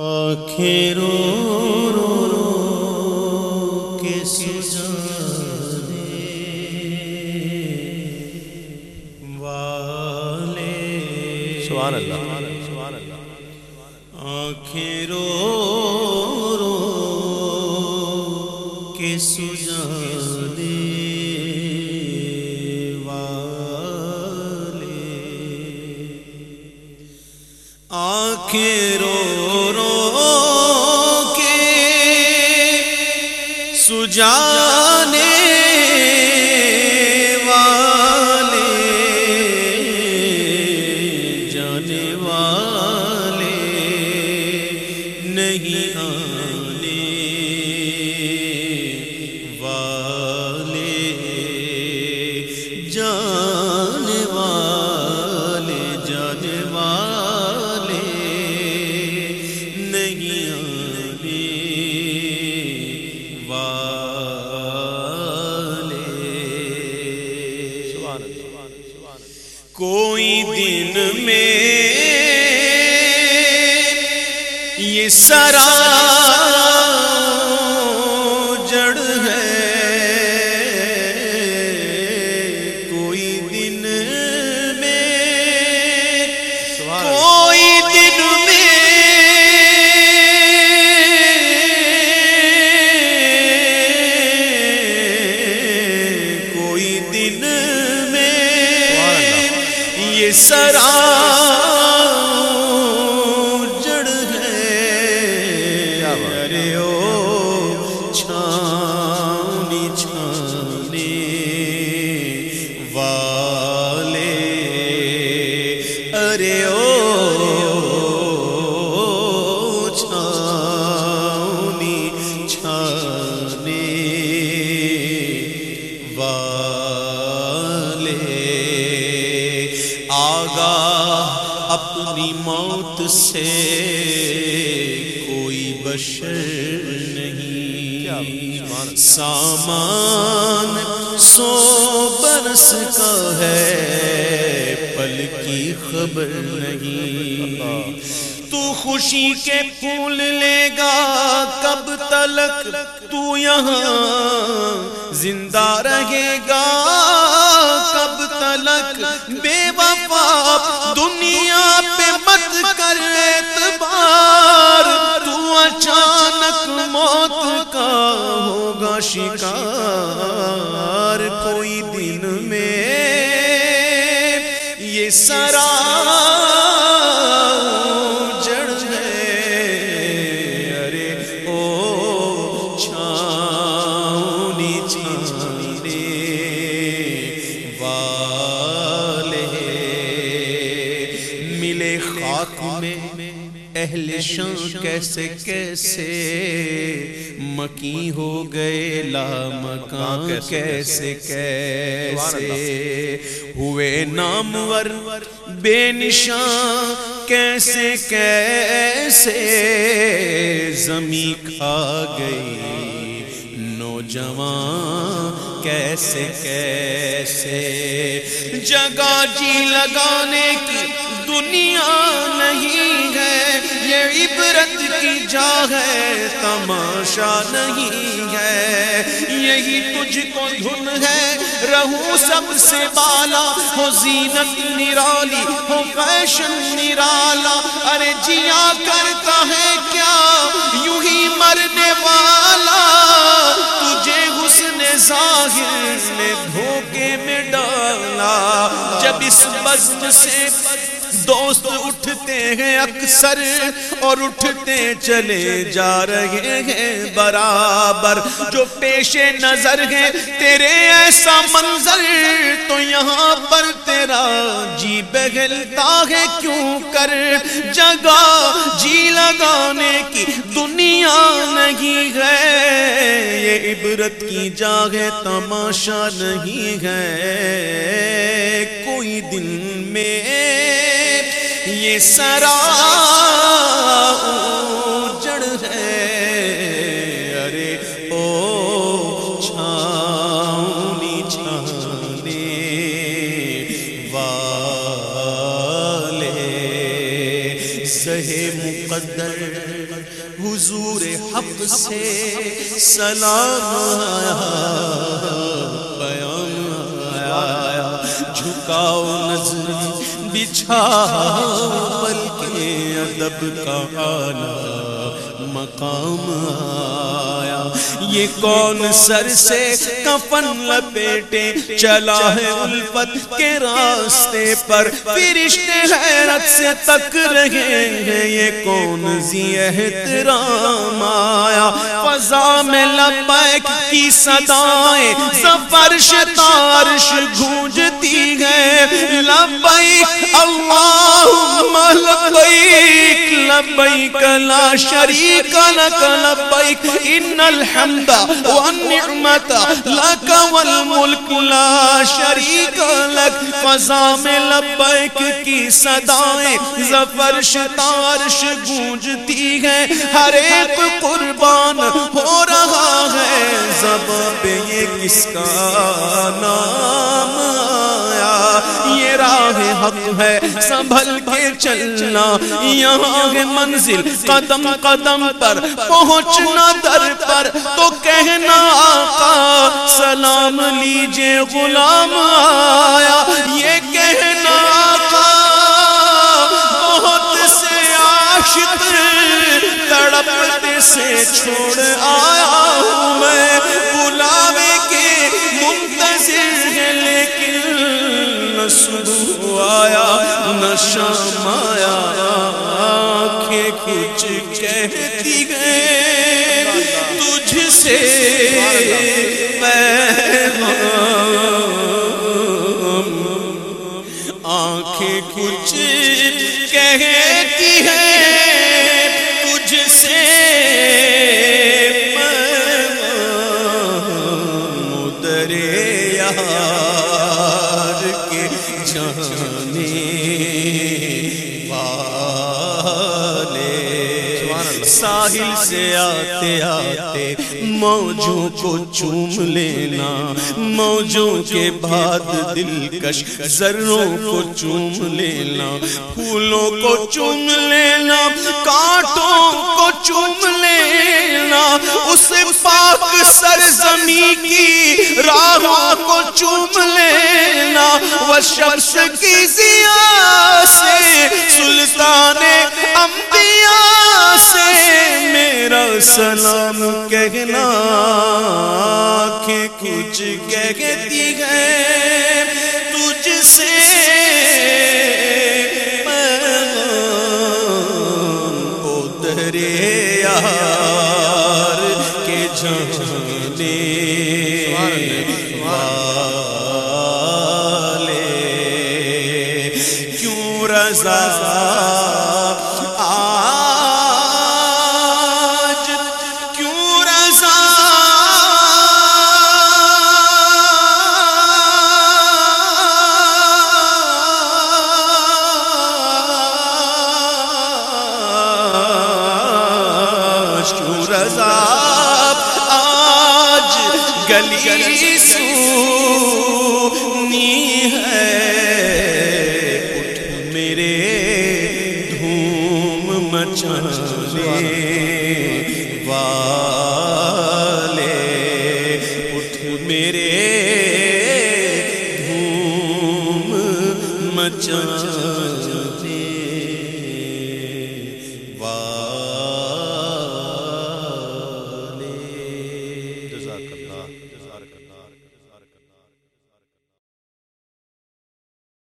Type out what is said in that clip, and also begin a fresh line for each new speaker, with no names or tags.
آنکھیں رو رو رو کے سجانے والے
سبحان اللہ۔ سبحان اللہ
آنکھیں رو رو کے سجانے جانے کوئی دن میں یہ سرا سرا سے کوئی بشر نہیں۔ سامان سو برس کا ہے، پل کی خبر نہیں۔ تو خوشی کے پھول لے گا، کب تلک تو یہاں۔ زندہ رہے گا، کب تلک۔ بے وفا دنیا اچانک موت کا ہوگا شکار کوئی دن میں یہ سرا اہل شان کیسے کیسے مکی ہو گئے لا مکان کیسے کیسے ہوئے نامور بے نشان کیسے کیسے؟ زمین کھا گئی نوجوان کیسے کیسے؟ جگہ جی لگانے کی دنیا نہیں۔ کی جا ہے، تماشا نہیں ہے۔ یہی تجھ کو دھن ہے۔ رہو سب سے بالا، ہو زینت نرالی، ہو فیشن نرالا۔ ارے جیا کرتا ہے کیا؟ یوں ہی مرنے والا۔ تجھے حسن ظاہر نے دھوکے میں ڈالا۔ جب اس بزم سے دوست اٹھتے ہیں اکثر اور اٹھتے چلے جا رہے ہیں برابر۔ جو پیش نظر ہے تیرے ایسا منظر تو یہاں پر تیرا جی بگلتا ہے۔ کیوں کر جگہ جی لگانے کی دنیا نہیں ہے؟ یہ عبرت کی جاگے تماشا نہیں ہے۔ کوئی دن میں یہ سرا جڑ ہے، ارے او چھاؤنی چھانے والے سہے مقدر حضور حق سے سلام آیا، بیان آیا، جھکاؤ نظر بچھا بلکہ ادب کا آنا مقام آیا۔ یہ کون سر سے کفن لپیٹے چلا ہے الفت کے راستے پر فرشتے ہے کیسے تک رہے ہیں، یہ کون سی احترام آیا؟ فضا میں لبیک کی صدائیں زفرش تارش گونجتی ہیں۔ لبیک، اللہم لبیک لبیک لا شریک لک لبیک ان الحمد والنعمت لک والملک لا شریک لک فضا میں لبیک کی صدائیں زفرش تارش گونجتی ہے، ہر ایک قربان ہو رہا ہے۔ زباں پہ یہ کس کا نام آیا حق ہے، سنبھل کے چلنا۔ یہاں ہے منزل قدم قدم پر، پہنچنا در پر۔ تو کہنا، آقا، سلام لیجیے غلام آیا۔ یہ کہنا، آقا، بہت سے عاشق تڑپتے سے چھوڑ آیا ہوں میں۔ بلاوے آیا شام آیا آنکھیں کچھ کہتی گئے جانے والے ساحل سے آتے آتے موجوں کو چوم لینا، موجوں کے بعد دلکش ذروں کو چوم لینا، پھولوں کو چوم لینا، کانٹوں کو چوم لینا، اس پاک سرزمی کی راہوں کو چوم لینا۔ وہ شخص کی ضیا سے سلطان انبیاء سلام کہنا، آنکھیں کچھ کہتی ہے تجھ سے اترے یار کے جانے والے۔ کیوں رضا گلی سونی ہے اٹھ میرے دھوم مچانے والے اٹھ میرے دھوم مچانے